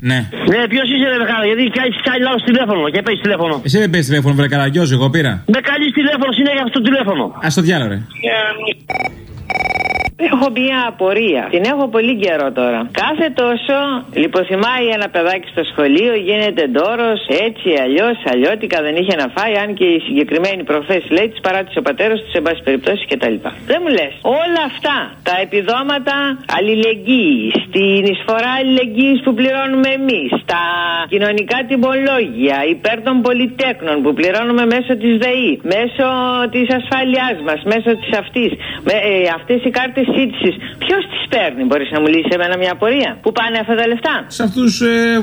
Ναι. Ναι, ποιος είσαι, ρε Βεκάρα, γιατί κάνει κάνει λάθος τηλέφωνο και παίζεις τηλέφωνο. Εσύ δεν παίζεις τηλέφωνο, βρε καραγκιόζη, εγώ πήρα. Με καλείς τηλέφωνο συνέχεια αυτό το τηλέφωνο. Α το διάλογο, ρε. Έχω μια απορία. Την έχω πολύ καιρό τώρα. Κάθε τόσο λιποθυμάει ένα παιδάκι στο σχολείο, γίνεται ντόρος, έτσι, αλλιώς, αλλιώτικα δεν είχε να φάει, αν και η συγκεκριμένη προχθέ λέει της παράτησε ο πατέρας της, σε πάση περιπτώσει κτλ. Δεν μου λες, όλα αυτά τα επιδόματα αλληλεγγύης, στην εισφορά αλληλεγγύης που πληρώνουμε εμείς, τα κοινωνικά τιμολόγια υπέρ των πολυτέκνων που πληρώνουμε μέσω της ΔΕΗ, μέσω της ασφάλειάς μας, μέσω της αυτής, ε, αυτές οι κάρτες σύντηση. Ποιος τις παίρνει, μπορείς να μου λύσεις εμένα μια απορία; Πού πάνε αυτά τα λεφτά; Σε αυτούς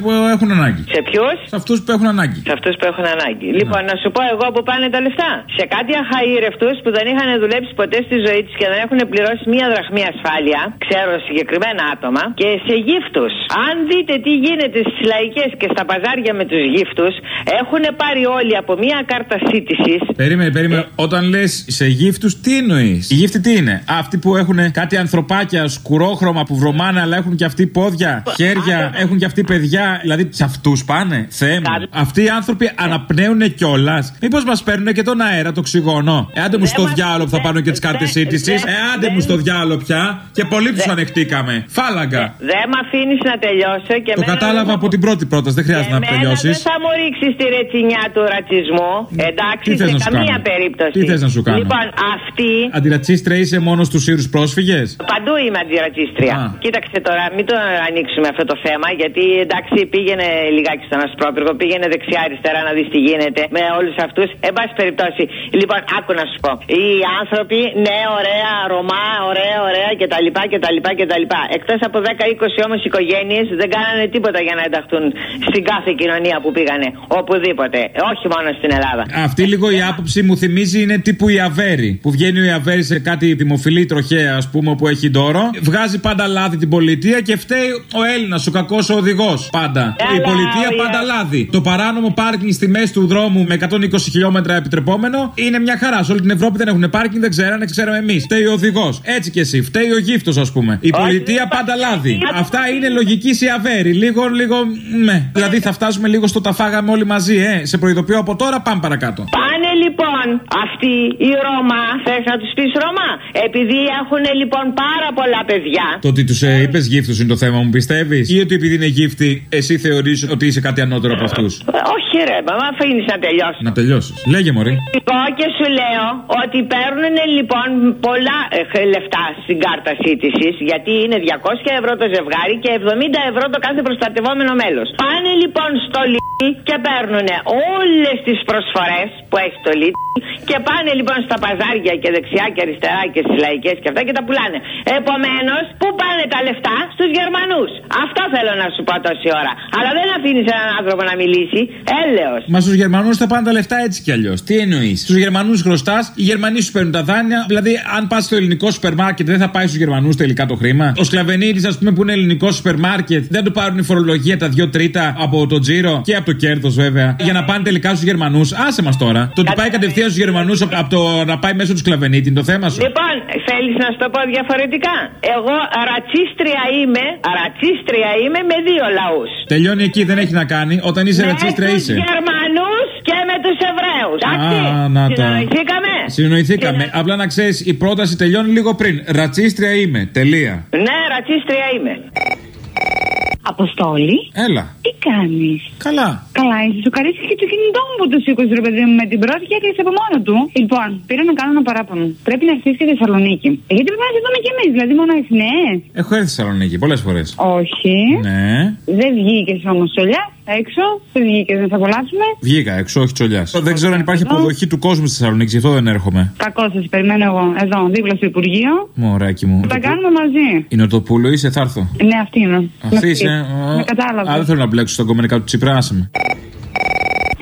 που έχουν ανάγκη. Σε ποιους; Σε αυτούς που έχουν ανάγκη. Σε αυτούς που έχουν ανάγκη. Λοιπόν, να σου πω εγώ που πάνε τα λεφτά. Σε κάτι αχαήρευτου που δεν είχαν δουλέψει ποτέ στη ζωή τους και δεν έχουν πληρώσει μία δραχμή ασφάλεια, ξέρω συγκεκριμένα άτομα, και σε γύφτους. Αν δείτε τι γίνεται στις λαϊκές και στα παζάρια με τους γύφτους, έχουν πάρει όλοι από μία κάρτα σύντησης. Περίμενε, περίμενε. Όταν λες σε γύφτους, τι εννοείς; Οι γύφτοι τι είναι; Αυτοί που έχουν κάτι ανθρωπάκια σκουρόχρωμα που βρωμάνε, αλλά έχουν και αυτοί πόδια, χέρια, έχουν και αυτοί παιδιά. Δηλαδή σε αυτούς πάνε. Θεέ μου. Αυτοί οι άνθρωποι αναπνέουν κιόλας. Μήπως μας παίρνουν και τον αέρα, το οξυγόνο; Εάντε μου στο διάλογο που θα πάρουν και τις κάρτες σύντησης. Εάντε μου στο διάλογο πια. Και πολύ τους ανεχτήκαμε. Φάλαγγα. Δεν με αφήνεις να τελειώσω και Το κατάλαβα από την πρώτη πρόταση, δεν χρειάζεται να τελειώσεις. Δεν θα μου ρίξεις τη ρετσινιά του ρατσισμού. Εντάξει, σε καμία περίπτωση. Τι θες να σου κάνω; Λοιπόν, αυτή. Αντιρατσίστρια είσαι μόνος στους Σύρους πρόσφυγες; Παντού είμαι αντιρατσίστρια. Κοίταξε τώρα, μην το ανοίξουμε αυτό το θέμα, γιατί εντάξει πήγαινε λιγάκι στον Ασπρόπυργο, πήγαινε δεξιά-αριστερά να δεις τι γίνεται με όλους αυτούς. Εν πάση περιπτώσει, λοιπόν, άκου να σου πω. Οι άνθρωποι, ναι, ωραία, Ρωμά, ωραία, ωραία κτλ. κτλ, κτλ. Εκτός από 10-20 όμως οικογένειες δεν κάνανε τίποτα για να ενταχθούν στην κάθε κοινωνία που πήγανε. Οπουδήποτε. Όχι μόνο στην Ελλάδα. Αυτή λίγο η άποψη μου θυμίζει είναι τύπου η Αβέρη. Που βγαίνει ο Αβέρη σε κάτι δημοφιλή τροχέα, ας πούμε, που έχει ντόρο. Βγάζει πάντα λάδι την πολιτεία και φταίει ο Έλληνας, ο κακός ο οδηγός. Πάντα. η πολιτεία πάντα λάδι. Το παράνομο πάρκινγκ στη μέση του δρόμου με 120 χιλιόμετρα επιτρεπόμενο είναι μια χαρά. Σε όλη την Ευρώπη δεν έχουν πάρκινγκ, δεν ξέρανε, ξέραμε εμείς. Φταίει ο οδηγός. Έτσι κι εσύ. Φταίει ο γύφτος, ας πούμε. Η πολιτεία πάντα λάδι. Αυτά είναι λογική σε αβέρι. Λίγο, λίγο. Ναι. Δηλαδή θα φτάσουμε λίγο στο τα φάγαμε όλοι μαζί, ε. Σε προειδοποιώ από τώρα, πάμε παρακάτω. Πάνε λοιπόν αυτοί οι Ρώμα, θες να τους πεις Ρώμα, επειδή έχουν λοιπόν πάρα πολλά παιδιά. Το ότι τους ε, είπες γύφτους είναι το θέμα μου, πιστεύεις, ή ότι επειδή είναι γύφτοι, εσύ θεωρείς ότι είσαι κάτι ανώτερο από αυτούς; Όχι, ρε, μα αφήνεις να τελειώσεις. Να τελειώσεις. Λέγε, Μωρή. Εγώ και σου λέω ότι παίρνουν λοιπόν πολλά ε, λεφτά στην κάρτα σύντησης, γιατί είναι 200 ευρώ το ζευγάρι και 70 ευρώ το κάθε προστατευόμενο μέλος. Πάνε λοιπόν στο λίτι και παίρνουν όλες τις προσφορές που έχει το λίτι και πάνε λοιπόν στα παζάρια και δεξιά και αριστερά και στις λαϊκές και αυτά και τα πουλάνε. Επομένως, πού πάνε τα λεφτά; Στους Γερμανούς. Αυτό θέλω να σου πω τόση ώρα. Αλλά δεν αφήνεις έναν άνθρωπο να μιλήσει. Έλεος. Μα στους Γερμανούς θα πάνε τα λεφτά έτσι κι αλλιώς. Τι εννοείς; Στους Γερμανούς χρωστά, οι Γερμανοί σου παίρνουν τα δάνεια. Δηλαδή, αν πας στο ελληνικό σούπερ μάρκετ, δεν θα πάει στους Γερμανούς τελικά το χρήμα; Ο Σκλαβενίδης, ας πούμε, που είναι ελληνικό σούπερ μάρκετ, δεν του πάρουν η φορολογία τα δύο τρίτα από το τζίρο και από το κέρδος βέβαια. Για να πάνε τελικά στους Γερμανούς. Άσε μας τώρα. Το ότι πάει κατευθείαν στους Γερμανούς από το να πάει μέσω του Σκλαβενίδη είναι το θέμα σου. Λοιπόν, θέλεις να σου το πω διαφορετικά. Εγώ ρατσίστρια είμαι, ρατσίστρια είμαι με δύο λαούς. Τελειώνει εκεί, δεν έχει να κάνει. Όταν είσαι ρατσίστρια είσαι. Με του Γερμανούς και με τους Εβραίους. Α, να το. Συνοηθήκαμε. Συνοηθήκαμε. Και... Απλά να ξέρεις, η πρόταση τελειώνει λίγο πριν. Ρατσίστρια είμαι. Τελεία. Ναι, ρατσίστρια είμαι. Αποστόλη. Έλα. Τι κάνεις; Καλά. Καλά, είσαι. Σου καρίσει και το κινητό μου που το σήκωσε, ρε παιδί μου, με την πρώτη και έκλεισε από μόνο του. Λοιπόν, πήρα να κάνω ένα παράπονο. Πρέπει να έρθει στη Θεσσαλονίκη. Ε, γιατί πρέπει να σε δούμε κι εμείς, δηλαδή μόνο οι νέε. Έχω έρθει στη Θεσσαλονίκη πολλές φορές. Όχι. Ναι. Δεν βγήκες όμως τσολιάς έξω. Δεν βγήκες να σε απολαύσουμε. Βγήκα έξω, όχι τσολιάς. Δεν ξέρω αν υπάρχει αποδοχή του κόσμου στη Θεσσαλονίκη, γι' αυτό δεν έρχομαι. Κακό σα, περιμένω εγώ εδώ, δίπλα στο Υπουργείο. Μωράκι μου. Θα τα κάνουμε μαζί. Είναι ο Τοπούλο, είσαι, θα έρθω. Ναι, αυτή είναι. Αυτή είσαι. Με κατάλαβα. Α, δεν θέλω να μπλέξω στον κομμενικά του Τσιπρά, άσε με.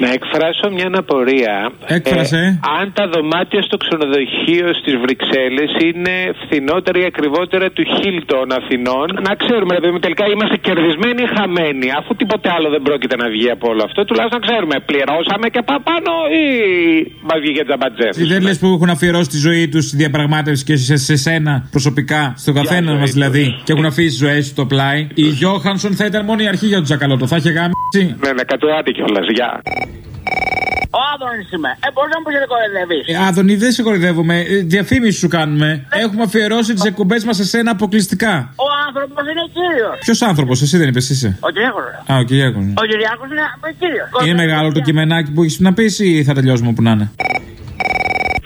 Να εκφράσω μια απορία. Έκφρασε. Ε, αν τα δωμάτια στο ξενοδοχείο στις Βρυξέλλες είναι φθηνότερα ή ακριβότερα του Χίλτον Αθηνών, να ξέρουμε, δηλαδή τελικά είμαστε κερδισμένοι ή χαμένοι. Αφού τίποτε άλλο δεν πρόκειται να βγει από όλο αυτό, τουλάχιστον να ξέρουμε, πληρώσαμε και παραπάνω ή μας βγήκε τζαμπατζέ. Τι δεν λες που έχουν αφιερώσει τη ζωή τους στη διαπραγμάτευση και σε, σε σένα προσωπικά, στον καθένα μας δηλαδή, και έχουν αφήσει τι ζωές του στο πλάι. Η Γιώχανσον θα ήταν μόνο η αρχή για τον Τζακαλώτο. Θα είχε γάμισει. Ναι, ναι, κατουράτη κιόλας. Γεια. Ο Άδωνης είμαι. Ε, μπορεί να μου πεις κοροϊδεύεις. Ε, Άδωνη, δεν σε κοροϊδεύουμε. Ε, Διαφήμιση σου κάνουμε. Έχουμε αφιερώσει τις εκπομπές μας σε σένα αποκλειστικά. Ο άνθρωπος είναι κύριος. Ποιος άνθρωπος, εσύ δεν είπες, είσαι; Ο Κυριάκος. Α, ο Κυριάκος. Ο Κυριάκος είναι κύριος. Είναι μεγάλο το κειμενάκι που έχεις να πεις ή θα τελειώσουμε όπου να είναι;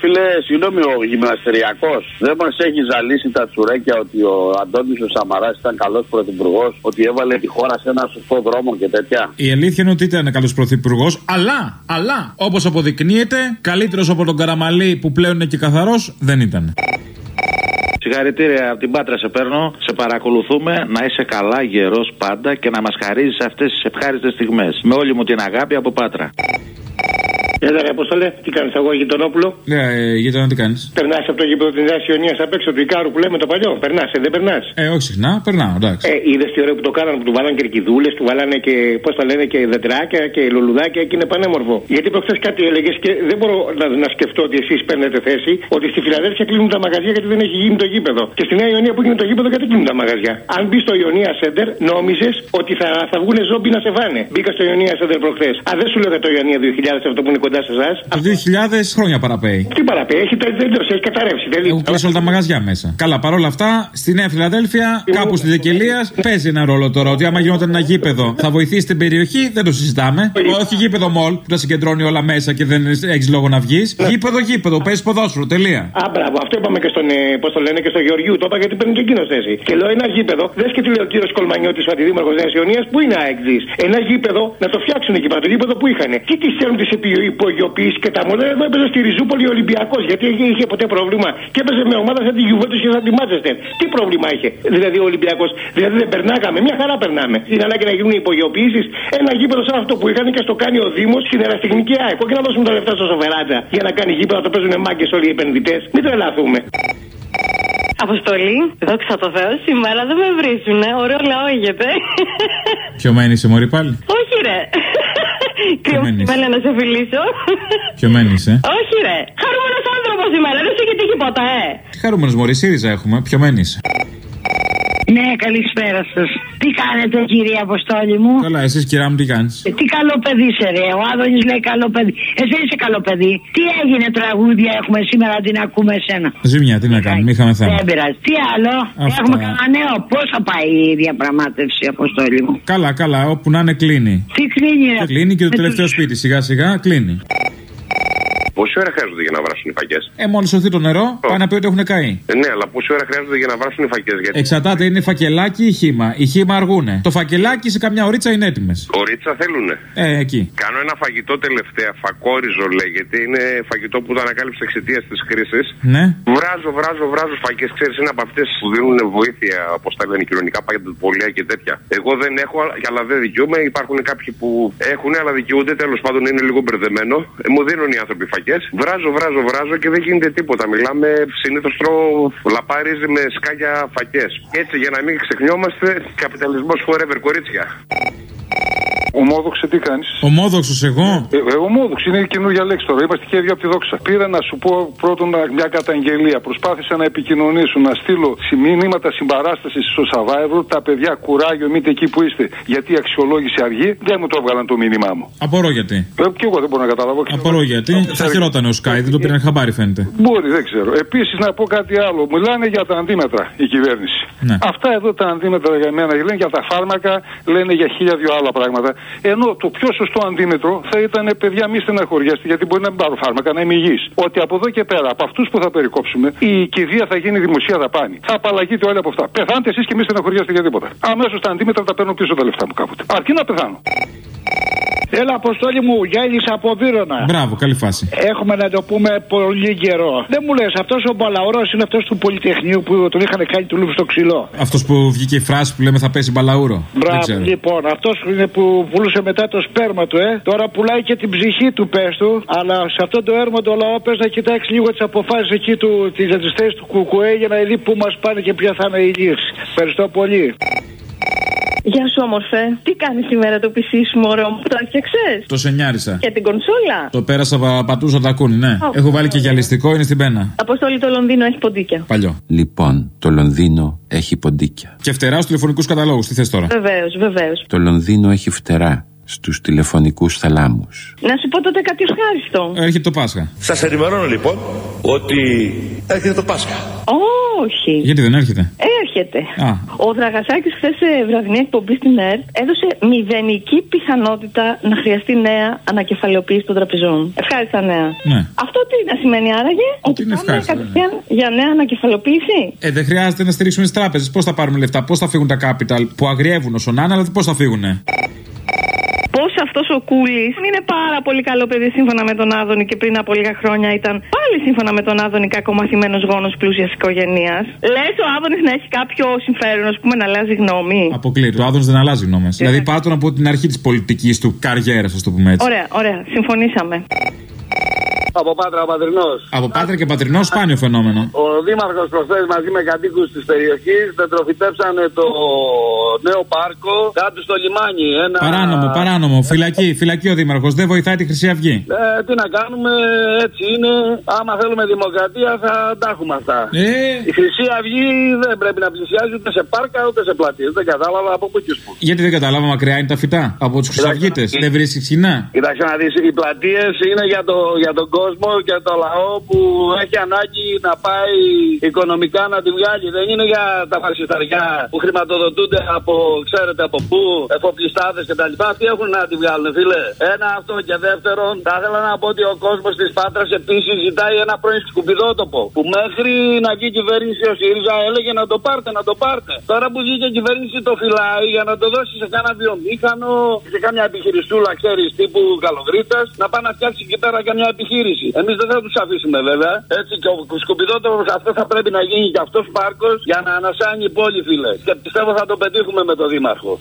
Φίλε, συγγνώμη, ο γυμναστεριακό δεν μας έχει ζαλίσει τα τσουρέκια ότι ο Αντώνης ο Σαμαράς ήταν καλός πρωθυπουργός, ότι έβαλε τη χώρα σε ένα σωστό δρόμο και τέτοια. Η αλήθεια είναι ότι ήταν καλός πρωθυπουργός, αλλά, αλλά, όπως αποδεικνύεται, καλύτερος από τον Καραμαλή που πλέον είναι και καθαρός δεν ήταν. Συγχαρητήρια από την Πάτρα σε παίρνω. Σε παρακολουθούμε να είσαι καλά, γερός πάντα και να μας χαρίζεις αυτές τις ευχάριστες στιγμές. Με όλη μου την αγάπη από Πάτρα. Έλα, ρε Αποστολέ, τι κάνεις εγώ, Γειτονόπουλο; Ναι, ε, γείτονα τι κάνεις; Περνάς από το γήπεδο της Νέας Ιωνίας απ' έξω του Ικάρου που λέμε το παλιό. Περνάς, ε, δεν περνάς; Ε, όχι συχνά, περνάω, εντάξει. Ε, είδες τι ωραίο που το κάνανε που του βάλανε και ρικιδούλε, του βάλανε και πώς τα λένε και δεντράκια και λουλουδάκια και είναι πανέμορφο. Γιατί προχθές κάτι έλεγες και δεν μπορώ να, να σκεφτώ ότι εσείς παίρνετε θέση ότι στη Φιλαδέλφια κλείνουν τα μαγαζιά γιατί δεν έχει γίνει το γήπεδο. Και στη Νέα Ιωνία που γίνει το γήπεδο γιατί κλείνουν τα μαγαζιά; Αν μπεις στο Ιωνία Σέντερ, νόμιζες ότι θα, θα βγουν ζόμπι να σε φάνε. Μπήκα στο Ιωνία Σέντερ προχθές. Α, δεν σου λέγα το Ιωνία 2000 αυτό που είναι κοντά σε εσάς. Το 2000 χρόνια παραπέει. Τι παραπέει, έχει τελειώσει, έχει καταρρεύσει. Δεν Έχουν κλείσει όλα τα μαγαζιά μέσα. Καλά, παρόλα αυτά, στη Νέα Φιλαδέλφια, κάπου στη Δεκελία, παίζει ένα ρόλο τώρα. Ότι άμα γινόταν ένα γήπεδο, θα βοηθήσει την περιοχή, δεν το συζητάμε. Όχι γήπεδο μολ που τα συγκεντρώνει όλα μέσα και δεν έχεις λόγο να βγεις. Γήπεδο, γήπεδο, παίζει ποδόσφαιρο, τελεία. Α, μπράβο, αυτό είπαμε και στον, ε, πώς το λένε, και στο Γεωργιού. Το είπα γιατί παίρνει και εκείνος θέση. Και λέω ένα γήπεδο, δες και τι λέει ο κύριος Κολμανιώτης, ο αντιδήμαρχος Νέας Ιωνίας, που είναι αεξή. Ένα γήπεδο να το φτιάξουν εκεί πέρα, το γήπεδο που είχαν. Τι τι θέλουν τις υπογειοποιήσει και τα μοντέλα. Εγώ έπαιζε στη Ριζούπολη Ολυμπιακός γιατί είχε, είχε ποτέ πρόβλημα. Και έπαιζε με ομάδα σαν τη Γιουβέντους και σαν τη Μάτσεστερ. Τι πρόβλημα είχε, δηλαδή ο Ολυμπιακός. Δηλαδή δεν περνάγαμε, μια χαρά περνάμε. Είναι ανάγκη να γίνουν υπογειοποιήσει. Ένα γήπεδο σαν αυτό που είχαν και στο κάνει ο Δήμος στην εραστεχνική ΑΕΚ. Όχι να δώσουμε τα λεφτά στο Σοφεράτζα για να κάνει γήπεδο να το παίζουν μάγκες όλοι οι επενδυτές. Μην τρελαθούμε. Αποστολή, δόξα τω Θεώ, σήμερα δεν με βρίζουνε. Ωραίο λαό ήγεται. Ποιο μένει σε μωρή πάλι; Όχι, ρε. Μένεις; Κρύο να σε φιλήσω. Ποιο μένεις, ε; Όχι, ρε. Χαρούμενος άνθρωπος σήμερα, δεν σου έχει τύχει ποτέ. Τι χαρούμενος μωρή, ΣΥΡΙΖΑ έχουμε. Ποιο μένεις; Ναι, καλησπέρα σας. Τι κάνετε, κύριε Αποστόλη μου; Καλά, εσύ κυρία μου τι κάνεις; Ε, Τι καλό παιδί σε ρε. Ο Άδωνης λέει καλό παιδί. Εσύ είσαι καλό παιδί. Τι έγινε τραγούδια έχουμε σήμερα να την ακούμε εσένα; Ζημιά, τι να κάνουμε, είχαμε θέμα. Δεν πειράζει. Τι άλλο; Αυτά. Έχουμε κανένα νέο; Πώς θα πάει η διαπραγμάτευση, Αποστόλη μου; Καλά, καλά, όπου να είναι κλείνει. Τι κλείνει, ρε; Και κλείνει και το Με τελευταίο τους- σπίτι, σιγά σιγά κλείνει. Πόση ώρα χρειάζονται για να βράσουν οι φακές; Ε, μόλις σωθεί το νερό, πάει να πει ότι έχουν καεί. Ε, ναι, αλλά πόση ώρα χρειάζονται για να βράσουν οι φακές. Γιατί Εξαρτάται, είναι φακελάκι ή χήμα. Η χήμα αργούνε. Το φακελάκι σε καμιά ωρίτσα είναι έτοιμες. κορίτσα θέλουνε; Ε, εκεί. Κάνω ένα φαγητό τελευταία, φακόριζο λέγεται. Είναι φαγητό που το ανακάλυψε εξαιτίας της κρίση. Ναι. Βράζω, βράζω, βράζω φακές. Ξέρεις, είναι από αυτές που δίνουν βοήθεια, όπω τα λένε, κοινωνικά παγιατοπολία και τέτοια. Εγώ δεν έχω, αλλά δεν δικαιούμαι. Υπάρχουν κάποιοι που έχουν, αλλά δικαιούνται. Τέλος πάντων, είναι λίγο μπερδεμένο. Ε, μου δίνουν οι άνθρωποι φακές. Βράζω, βράζω, βράζω και δεν γίνεται τίποτα. Μιλάμε συνήθως τρώω λαπάριζε με σκάλια φακές. Έτσι, για να μην ξεχνιόμαστε, καπιταλισμός forever, κορίτσια. Ομόδοξε τι κάνεις; Ομόδοξος εγώ; Ε, ε, ομόδοξη είναι η καινούργια λέξη τώρα. Είμαστε χέρια από τη δόξα. Πήρα να σου πω πρώτον μια καταγγελία. Προσπάθησα να επικοινωνήσω, να στείλω μηνύματα συμπαράστασης στο Σαββάευρο. Τα παιδιά κουράγιο, μήτε εκεί που είστε, γιατί η αξιολόγηση αργεί. Δεν μου το έβγαλαν το μήνυμά μου. Απορώ γιατί. Ε, και εγώ δεν μπορώ να καταλάβω. Απορώ γιατί. Θα χαιρόταν ο Σκάι, δεν το πήραν χαμπάρι φαίνεται. Μπορεί, δεν ξέρω. Επίσης να πω κάτι άλλο. Μιλάνε για τα αντίμετρα η κυβέρνηση. Ναι. Αυτά εδώ τα αντίμετρα για μένα λένε για τα φάρμακα, λένε για χίλια δυο άλλα πράγματα. Ενώ το πιο σωστό αντίμετρο θα ήταν παιδιά μη στεναχωριέστε, γιατί μπορεί να μην πάρω φάρμακα, να είμαι υγιής. Ότι από εδώ και πέρα, από αυτούς που θα περικόψουμε, η κηδεία θα γίνει δημοσία δαπάνη. Θα απαλλαγείτε όλοι από αυτά. Πεθάνετε εσείς και μη στεναχωριέστε για τίποτα. Αμέσως τα αντίμετρα τα παίρνω πίσω τα λεφτά μου κάποτε. Αρκεί να πεθάνω. Έλα, αποστόλη μου, Γιάννης από Βύρονα. Μπράβο, καλή φάση. Έχουμε να το πούμε πολύ καιρό. Δεν μου λες, αυτός ο μπαλαουρό είναι αυτός του Πολυτεχνείου που τον είχαν κάνει του λούπου στο ξυλό. Αυτός που βγήκε η φράση που λέμε θα πέσει μπαλαούρο. Δεν Μπράβο, ξέρω. λοιπόν, αυτός είναι που πουλούσε μετά το σπέρμα του, ε. Τώρα πουλάει και την ψυχή του, πες του. Αλλά σε αυτό το έρμο το λαό πες να κοιτάξει λίγο τις αποφάσεις εκεί του, τις θέσει του Κουκουέ για να δει πού μας πάνε και ποια θα είναι η λύση. Ευχαριστώ πολύ. Γεια σου, όμορφε. Τι κάνεις σήμερα το PC σου, μωρό μου, το έφτιαξες; Το σενιάρισα. Και την κονσόλα; Το πέρασα πα- πατούσα τα κούνη, ναι. Ω, Έχω βάλει και γυαλιστικό, είναι στην πένα. Αποστόλη το Λονδίνο έχει ποντίκια. Παλιό. Λοιπόν, το Λονδίνο έχει ποντίκια. Και φτερά στους τηλεφωνικούς καταλόγους. Τι θες τώρα; Βεβαίως, βεβαίως. Το Λονδίνο έχει φτερά στους τηλεφωνικούς θαλάμους. Να σου πω τότε κάτι ευχάριστο. Έρχεται το Πάσχα. Σας ενημερώνω λοιπόν ότι έρχεται το Πάσχα. Όχι. Γιατί δεν έρχεται; Έρχεται. Α. Ο Δραγασάκης χθες σε βραδινή εκπομπή στην ΕΡΤ έδωσε μηδενική πιθανότητα να χρειαστεί νέα ανακεφαλαιοποίηση των τραπεζών. Ευχάριστα νέα. Ναι. Αυτό τι να σημαίνει άραγε, ότι είναι πάμε ευχάριστο, κατευθείαν για νέα ανακεφαλαιοποίηση; Ε, δεν χρειάζεται να στηρίξουμε τις τράπεζες. Πώς θα πάρουμε λεφτά, πώς θα φύγουν τα capital που αγριεύουν όσο να είναι, αλλά πώς θα φύγουνε; Πώς αυτός ο Κούλης είναι πάρα πολύ καλό παιδί σύμφωνα με τον Άδωνη και πριν από λίγα χρόνια ήταν πάλι σύμφωνα με τον Άδωνη κακομαθημένος γόνος πλούσιας οικογένειας. Λες ο Άδωνης να έχει κάποιο συμφέρον, ας πούμε, να αλλάζει γνώμη. Αποκλείεται. Ο Άδωνο δεν αλλάζει γνώμες. Δηλαδή, πάτων από την αρχή της πολιτικής του καριέρας, ας το πούμε έτσι. Ωραία, ωραία, συμφωνήσαμε. Από Πάτρα Πατρινός. Από πάτρα και πατρινός, σπάνιο φαινόμενο. Ο Δήμαρχος προχθέ μαζί με κατοίκους της περιοχής τετροφυτέψανε το νέο πάρκο κάτω στο λιμάνι. Ένα... Παράνομο, παράνομο. Φυλακή, φυλακή ο Δήμαρχος. Δεν βοηθάει τη Χρυσή Αυγή. Ε, τι να κάνουμε, έτσι είναι. Άμα θέλουμε δημοκρατία θα τα έχουμε αυτά. Ε. Η Χρυσή Αυγή δεν πρέπει να πλησιάζει ούτε σε πάρκα ούτε σε πλατείες. Δεν κατάλαβα από πού και σπου. Γιατί δεν κατάλαβα, μακριά είναι τα φυτά. Από τους Χρυσαυγίτες. Δεν βρίσκεις κοινά. Κοιτάξτε να δεις, οι πλατείες είναι για, το, για τον κόσμο και το λαό που έχει ανάγκη να πάει οικονομικά να τη βγάλει. Δεν είναι για τα φαρσισταριά που χρηματοδοτούνται από, ξέρετε από πού, εφοπλιστάδες κτλ. Αυτοί έχουν να τη βγάλουν, φίλε. Ένα αυτό και δεύτερον, θα ήθελα να πω ότι ο κόσμος της Πάτρας επίσης ζητάει ένα πρώην σκουπιδότοπο. Που μέχρι να βγει η κυβέρνηση ο ΣΥΡΙΖΑ έλεγε να το πάρτε, να το πάρτε. Τώρα που βγήκε η κυβέρνηση το φυλάει για να το δώσει σε κάνα βιομήχανο, σε κάμια επιχειριστούλα, ξέρεις, τύπου καλογρίτα, να πάει να φτιάξει εκεί πέρα και μια επιχείρηση. Εμείς δεν θα τους αφήσουμε βέβαια. Έτσι και ο σκουπιδότοπο αυτό θα πρέπει να γίνει και αυτός πάρκος για να ανασάνει η πόλη, φίλε. Και πιστεύω θα το πετύχουμε με τον Δήμαρχο.